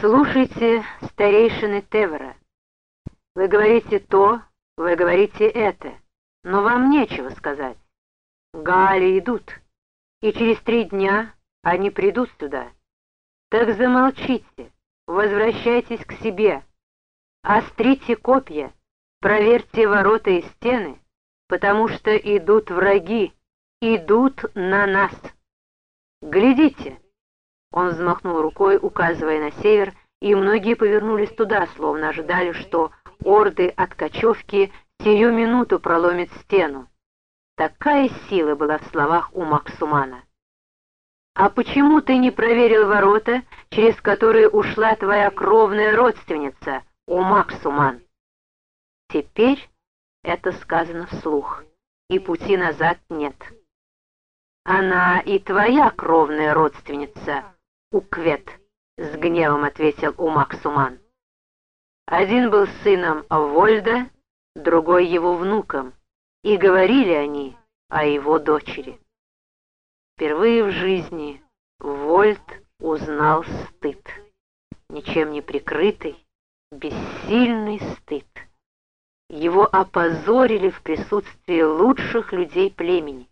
Слушайте старейшины Тевера. Вы говорите то, вы говорите это, но вам нечего сказать. Гали идут, и через три дня они придут сюда. Так замолчите, возвращайтесь к себе, острите копья, проверьте ворота и стены, потому что идут враги, идут на нас. Глядите! Он взмахнул рукой, указывая на север, и многие повернулись туда, словно ожидали, что орды от кочевки сию минуту проломит стену. Такая сила была в словах у Максумана. «А почему ты не проверил ворота, через которые ушла твоя кровная родственница, у Максуман?» Теперь это сказано вслух, и пути назад нет. Она и твоя кровная родственница, Уквет, с гневом ответил Умак Суман. Один был сыном Вольда, другой его внуком, и говорили они о его дочери. Впервые в жизни Вольд узнал стыд, ничем не прикрытый, бессильный стыд. Его опозорили в присутствии лучших людей племени.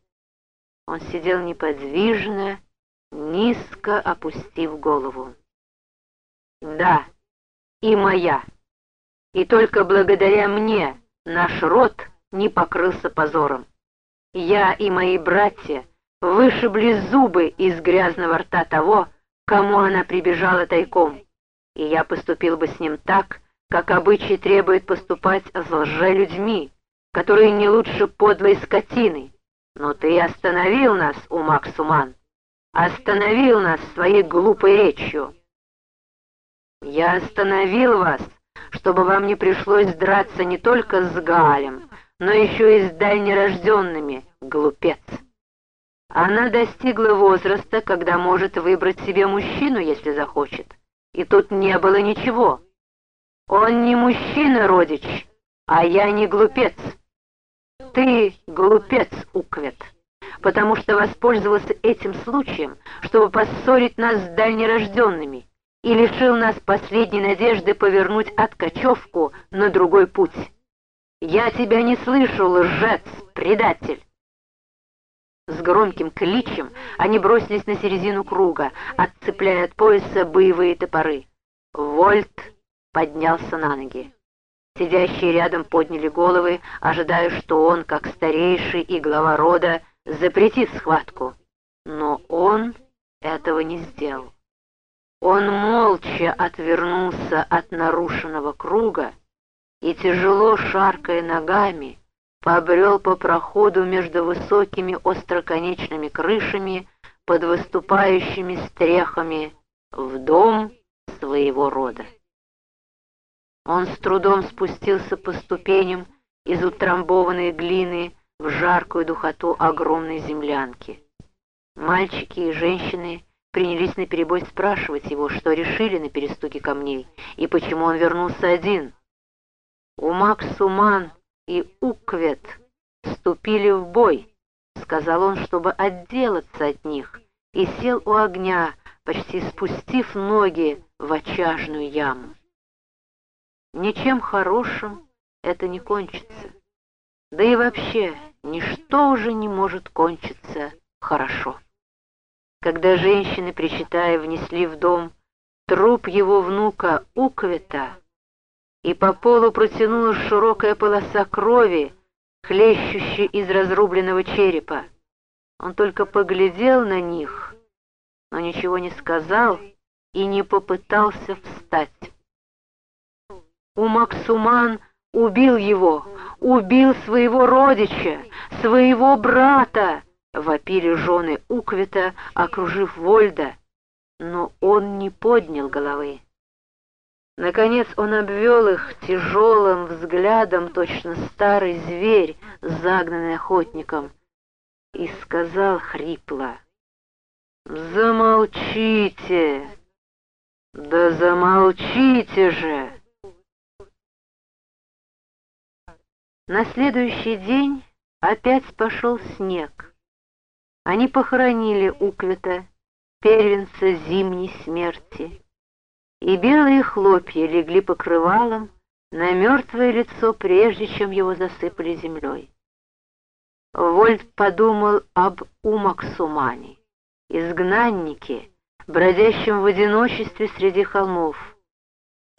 Он сидел неподвижно, низко опустив голову. Да, и моя. И только благодаря мне наш род не покрылся позором. Я и мои братья вышибли зубы из грязного рта того, кому она прибежала тайком, и я поступил бы с ним так, как обычай требует поступать с лжелюдьми, которые не лучше подлой скотины. Но ты остановил нас, Умак Суман, остановил нас своей глупой речью. Я остановил вас, чтобы вам не пришлось драться не только с Галем, но еще и с дальнерожденными, глупец. Она достигла возраста, когда может выбрать себе мужчину, если захочет. И тут не было ничего. Он не мужчина, родич, а я не глупец. Ты глупец, Уквет, потому что воспользовался этим случаем, чтобы поссорить нас с дальнерожденными и лишил нас последней надежды повернуть откачевку на другой путь. Я тебя не слышу, лжец, предатель. С громким кличем они бросились на середину круга, отцепляя от пояса боевые топоры. Вольт поднялся на ноги. Сидящие рядом подняли головы, ожидая, что он, как старейший и глава рода, запретит схватку. Но он этого не сделал. Он молча отвернулся от нарушенного круга и, тяжело шаркая ногами, побрел по проходу между высокими остроконечными крышами под выступающими стрехами в дом своего рода. Он с трудом спустился по ступеням из утрамбованной глины в жаркую духоту огромной землянки. Мальчики и женщины принялись наперебой спрашивать его, что решили на перестуке камней и почему он вернулся один. Умак Суман и Уквет вступили в бой, сказал он, чтобы отделаться от них, и сел у огня, почти спустив ноги в очажную яму. Ничем хорошим это не кончится. Да и вообще, ничто уже не может кончиться хорошо. Когда женщины, причитая, внесли в дом труп его внука Уквета, и по полу протянулась широкая полоса крови, хлещущая из разрубленного черепа. Он только поглядел на них, но ничего не сказал и не попытался встать. Умаксуман убил его, убил своего родича, своего брата, вопили жены Уквита, окружив Вольда, но он не поднял головы. Наконец он обвел их тяжелым взглядом, точно старый зверь, загнанный охотником, и сказал хрипло, «Замолчите! Да замолчите же!» На следующий день опять пошел снег. Они похоронили Уквита, первенца зимней смерти. и белые хлопья легли покрывалом на мертвое лицо, прежде чем его засыпали землей. Вольт подумал об Умаксумане, изгнаннике, бродящем в одиночестве среди холмов,